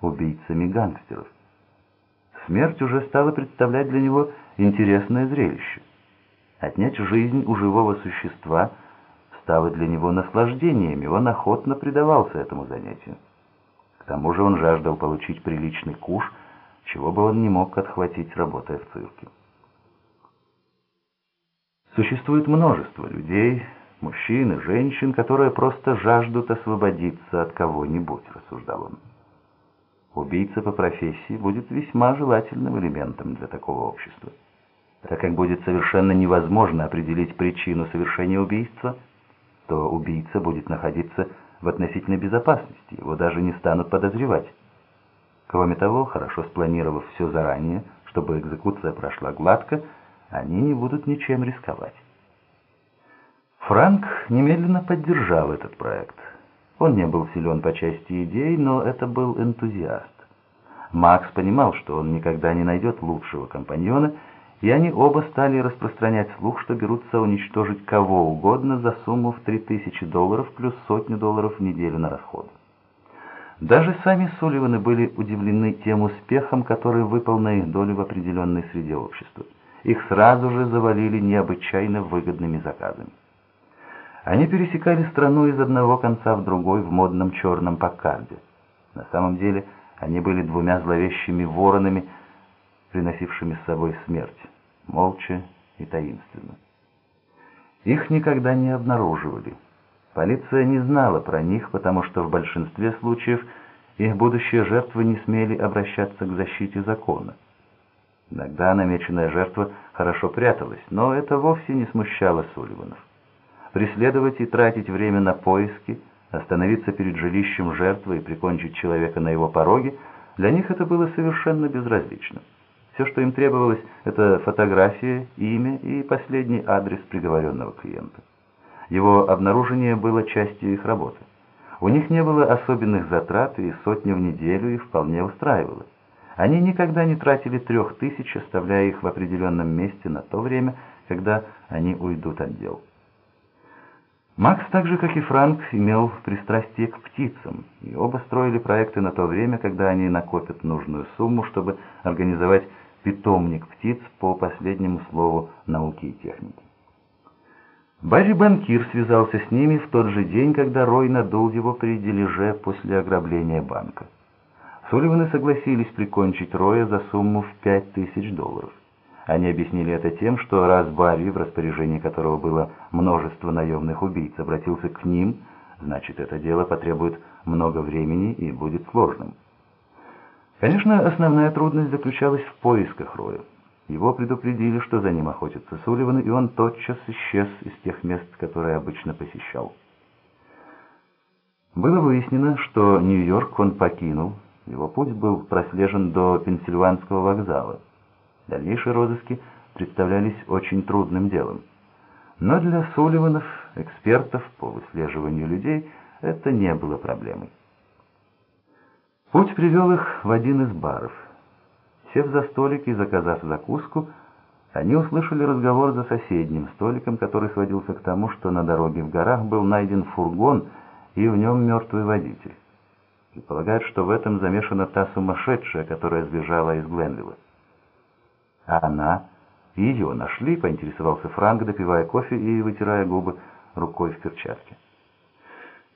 убийцами гангстеров. Смерть уже стала представлять для него интересное зрелище. Отнять жизнь у живого существа стало для него наслаждением, и он охотно предавался этому занятию. К тому же он жаждал получить приличный куш, чего бы он не мог отхватить, работая в цирке. Существует множество людей, мужчин и женщин, которые просто жаждут освободиться от кого-нибудь, рассуждал он. Убийца по профессии будет весьма желательным элементом для такого общества. Так как будет совершенно невозможно определить причину совершения убийства, то убийца будет находиться в относительной безопасности, его даже не станут подозревать. Кроме того, хорошо спланировав все заранее, чтобы экзекуция прошла гладко, они не будут ничем рисковать. Франк немедленно поддержал этот проект. Он не был силен по части идей, но это был энтузиаст. Макс понимал, что он никогда не найдет лучшего компаньона, и они оба стали распространять слух, что берутся уничтожить кого угодно за сумму в 3000 долларов плюс сотню долларов в неделю на расходы. Даже сами Сулливаны были удивлены тем успехом, который выпал на их долю в определенной среде общества. Их сразу же завалили необычайно выгодными заказами. Они пересекали страну из одного конца в другой в модном черном Паккарде. На самом деле они были двумя зловещими воронами, приносившими с собой смерть, молча и таинственно. Их никогда не обнаруживали. Полиция не знала про них, потому что в большинстве случаев их будущие жертвы не смели обращаться к защите закона. Иногда намеченная жертва хорошо пряталась, но это вовсе не смущало Сулливанов преследовать и тратить время на поиски, остановиться перед жилищем жертвы и прикончить человека на его пороге, для них это было совершенно безразлично. Все, что им требовалось, это фотография, имя и последний адрес приговоренного клиента. Его обнаружение было частью их работы. У них не было особенных затрат, и сотни в неделю их вполне устраивало. Они никогда не тратили трех тысяч, оставляя их в определенном месте на то время, когда они уйдут от дел. Макс, так же как и Франк, имел пристрастие к птицам, и оба строили проекты на то время, когда они накопят нужную сумму, чтобы организовать питомник птиц по последнему слову науки и техники. Барри Банкир связался с ними в тот же день, когда Рой надул его при дележе после ограбления банка. Сулливаны согласились прикончить Роя за сумму в пять тысяч долларов. Они объяснили это тем, что раз Барри, в распоряжении которого было множество наемных убийц, обратился к ним, значит, это дело потребует много времени и будет сложным. Конечно, основная трудность заключалась в поисках Роя. Его предупредили, что за ним охотятся Сулливаны, и он тотчас исчез из тех мест, которые обычно посещал. Было выяснено, что Нью-Йорк он покинул, его путь был прослежен до Пенсильванского вокзала. Дальнейшие розыски представлялись очень трудным делом. Но для Сулливанов, экспертов по выслеживанию людей, это не было проблемой. Путь привел их в один из баров. Сев за столик и заказав закуску, они услышали разговор за соседним столиком, который сводился к тому, что на дороге в горах был найден фургон и в нем мертвый водитель. Предполагают, что в этом замешана та сумасшедшая, которая сбежала из Гленвилла. А она? Ее нашли, поинтересовался Франк, допивая кофе и вытирая губы рукой в перчатке.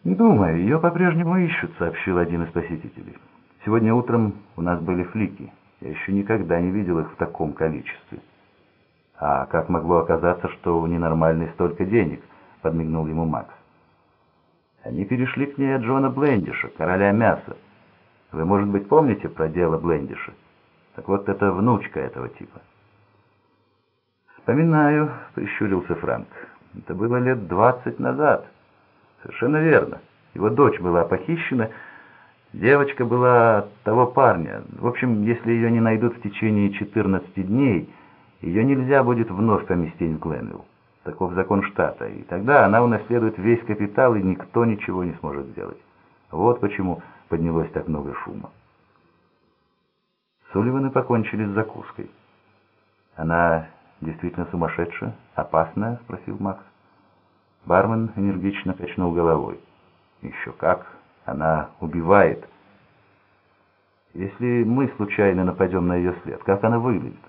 «Не думаю, ее по-прежнему ищут», — сообщил один из посетителей. «Сегодня утром у нас были флики. Я еще никогда не видел их в таком количестве». «А как могло оказаться, что у ненормальной столько денег?» — подмигнул ему Макс. «Они перешли к ней от Джона Блендиша, короля мяса. Вы, может быть, помните про дело Блендиша?» Так вот, это внучка этого типа. «Вспоминаю», — прищурился Франк. «Это было лет двадцать назад». «Совершенно верно. Его дочь была похищена. Девочка была того парня. В общем, если ее не найдут в течение 14 дней, ее нельзя будет вновь поместить в Гленвилл. Таков закон штата. И тогда она унаследует весь капитал, и никто ничего не сможет сделать. Вот почему поднялось так много шума. Сулливаны покончили с закуской. «Она действительно сумасшедшая? Опасная?» — спросил Макс. Бармен энергично качнул головой. «Еще как! Она убивает!» Если мы случайно нападем на ее след, как она выглядит?